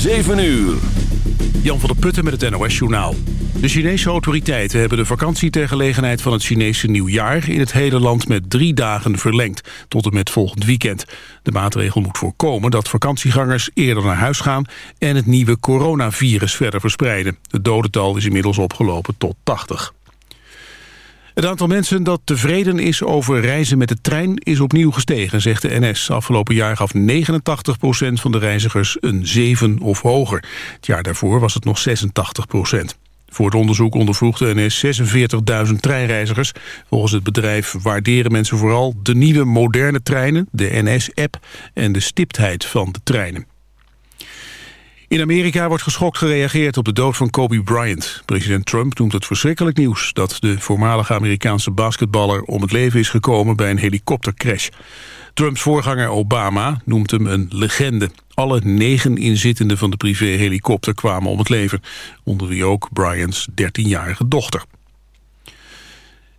7 uur. Jan van der Putten met het NOS-journaal. De Chinese autoriteiten hebben de vakantie ter gelegenheid van het Chinese nieuwjaar... in het hele land met drie dagen verlengd, tot en met volgend weekend. De maatregel moet voorkomen dat vakantiegangers eerder naar huis gaan... en het nieuwe coronavirus verder verspreiden. Het dodental is inmiddels opgelopen tot 80. Het aantal mensen dat tevreden is over reizen met de trein is opnieuw gestegen, zegt de NS. Afgelopen jaar gaf 89% van de reizigers een 7 of hoger. Het jaar daarvoor was het nog 86% Voor het onderzoek ondervroeg de NS 46.000 treinreizigers. Volgens het bedrijf waarderen mensen vooral de nieuwe moderne treinen, de NS-app en de stiptheid van de treinen. In Amerika wordt geschokt gereageerd op de dood van Kobe Bryant. President Trump noemt het verschrikkelijk nieuws... dat de voormalige Amerikaanse basketballer om het leven is gekomen bij een helikoptercrash. Trumps voorganger Obama noemt hem een legende. Alle negen inzittenden van de privéhelikopter kwamen om het leven. Onder wie ook Bryants 13-jarige dochter.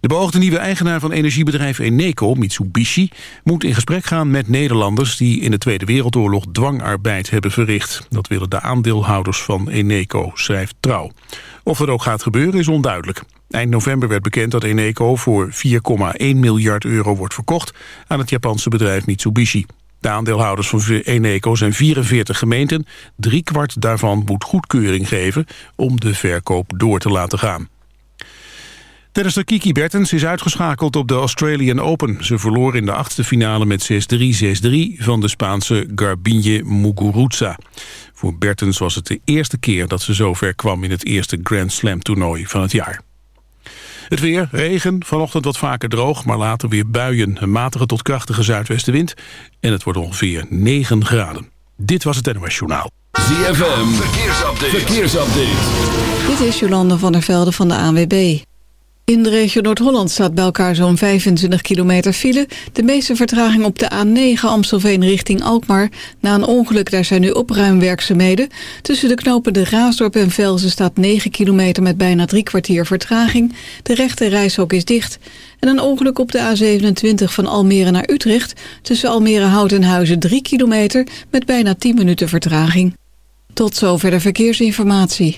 De beoogde nieuwe eigenaar van energiebedrijf Eneco, Mitsubishi... moet in gesprek gaan met Nederlanders die in de Tweede Wereldoorlog dwangarbeid hebben verricht. Dat willen de aandeelhouders van Eneco, schrijft Trouw. Of dat ook gaat gebeuren is onduidelijk. Eind november werd bekend dat Eneco voor 4,1 miljard euro wordt verkocht... aan het Japanse bedrijf Mitsubishi. De aandeelhouders van Eneco zijn 44 gemeenten. kwart daarvan moet goedkeuring geven om de verkoop door te laten gaan. Tennister Kiki Bertens is uitgeschakeld op de Australian Open. Ze verloor in de achtste finale met 6-3, 6-3 van de Spaanse Garbine Muguruza. Voor Bertens was het de eerste keer dat ze zover kwam... in het eerste Grand Slam toernooi van het jaar. Het weer, regen, vanochtend wat vaker droog... maar later weer buien, een matige tot krachtige zuidwestenwind... en het wordt ongeveer 9 graden. Dit was het NOS Journaal. ZFM, verkeersupdate. verkeersupdate. Dit is Jolande van der Velde van de ANWB. In de regio Noord-Holland staat bij elkaar zo'n 25 kilometer file. De meeste vertraging op de A9 Amstelveen richting Alkmaar. Na een ongeluk daar zijn nu opruimwerkzaamheden. Tussen de knopen de Raasdorp en Velzen staat 9 kilometer met bijna drie kwartier vertraging. De rechte reishok is dicht. En een ongeluk op de A27 van Almere naar Utrecht. Tussen Almere Hout en Huizen 3 kilometer met bijna 10 minuten vertraging. Tot zover de verkeersinformatie.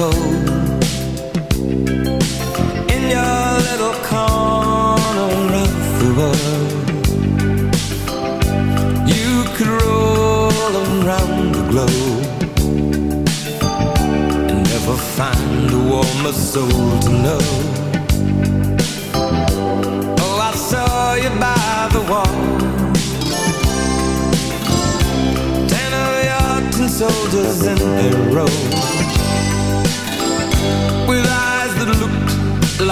In your little corner of the world You could roll around the globe And never find a warmer soul to know. Oh, I saw you by the wall. Ten of your tin soldiers in their row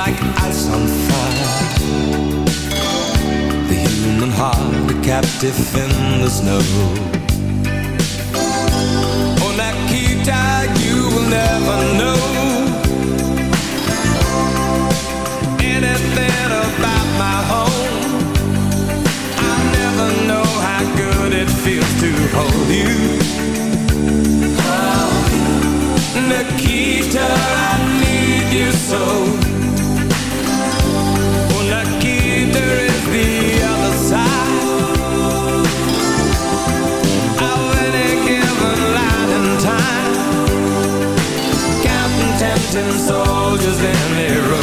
like ice on fire. The human heart, a captive in the snow. Oh, Nikita, you will never know anything about my home. I'll never know how good it feels to hold you. Oh, Nikita, I need you so Soldiers in their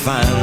find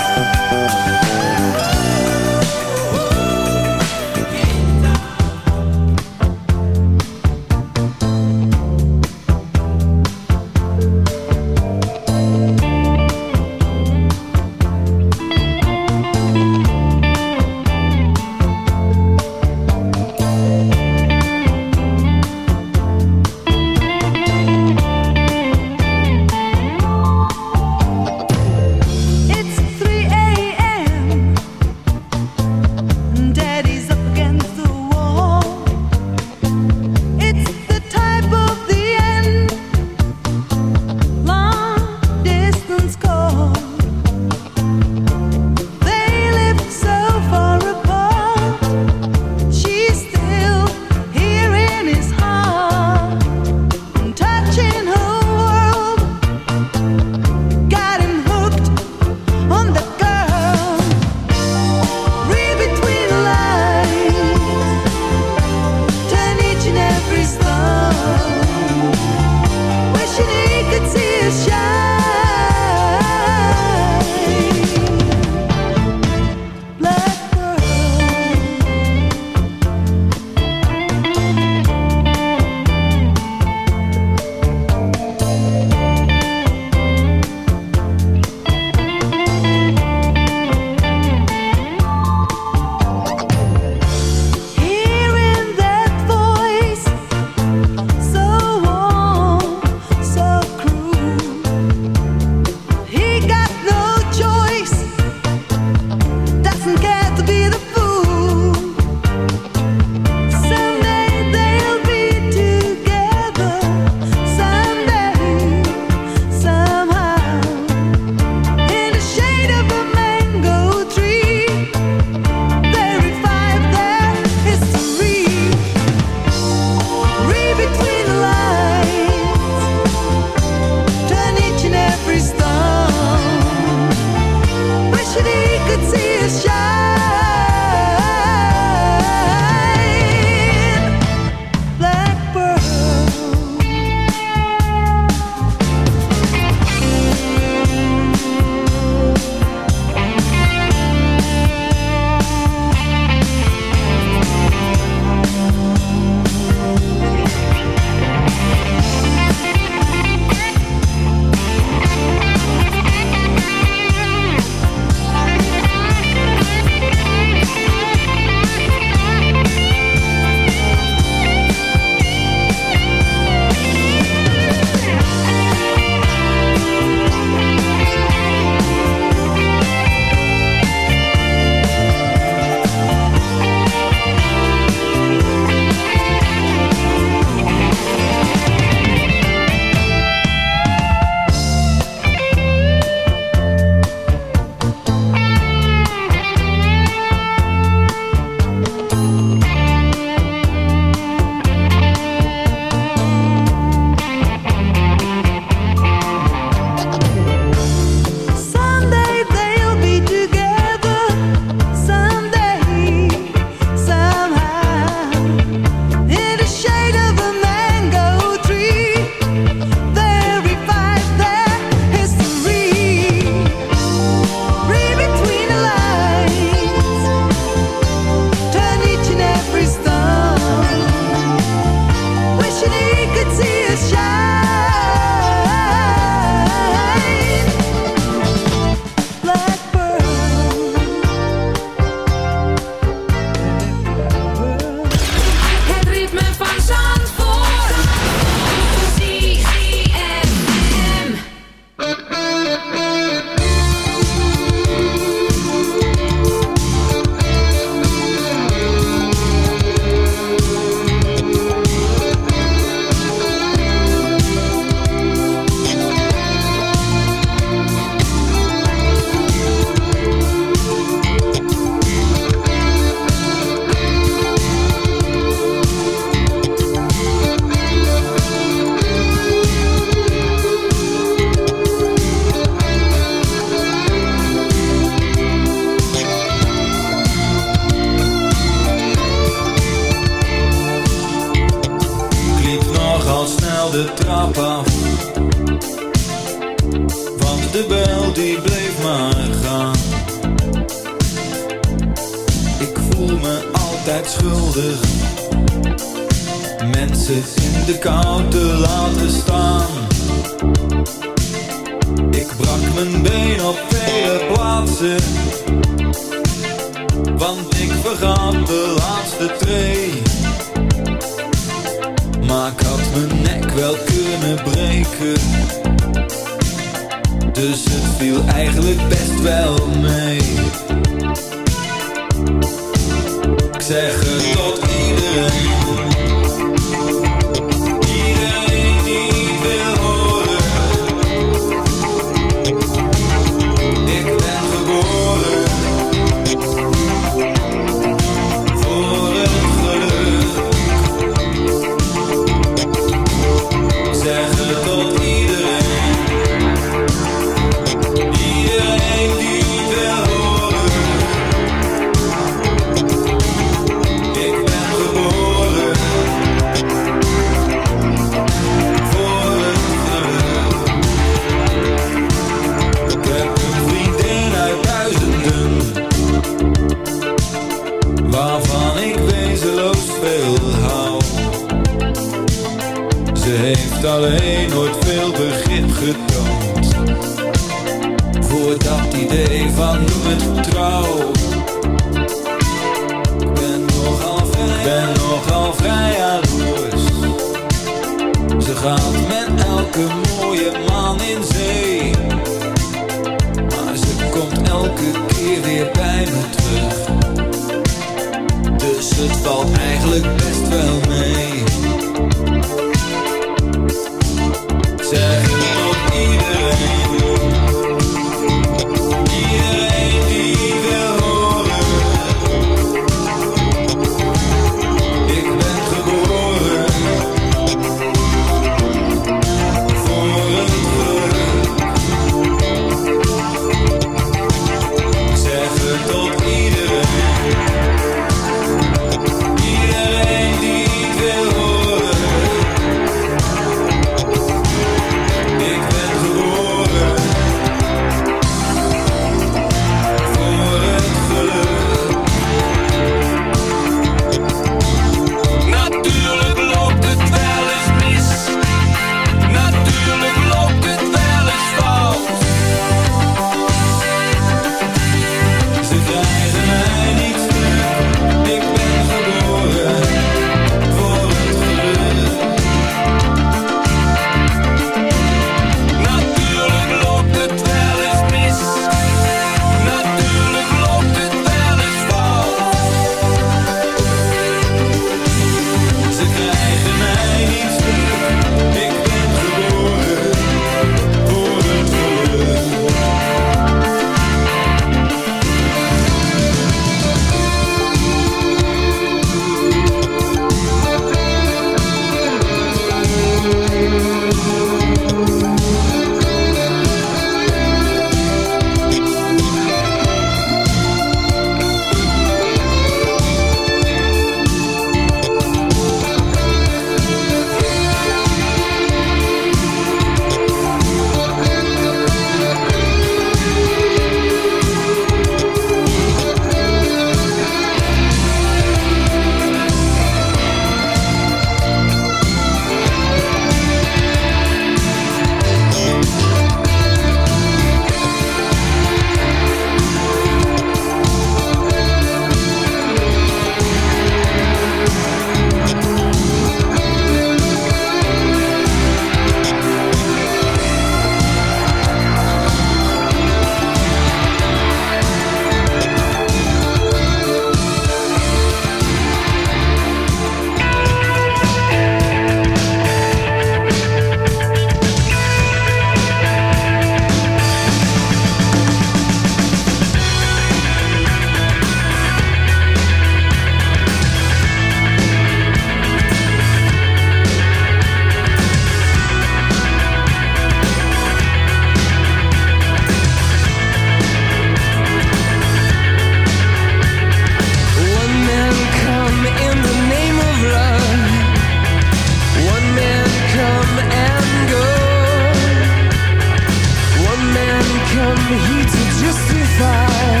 come here to justify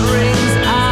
rings out.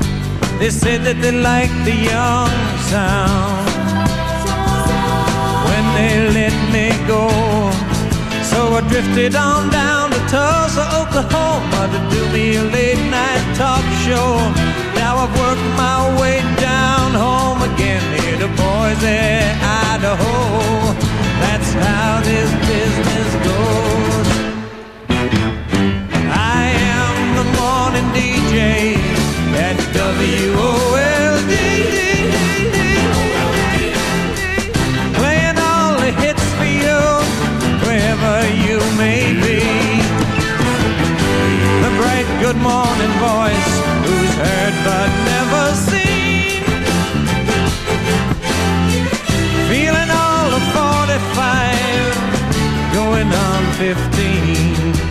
They said that they liked the young sound when they let me go. So I drifted on down to Tulsa, Oklahoma to do me a late night talk show. Now I've worked my way down home again here to Boise, Idaho. That's how this business goes. I am the morning DJ at WOLD. Playing all the hits for you, wherever you may be. The bright good morning voice, who's heard but never seen. Feeling all of 45, going on 15.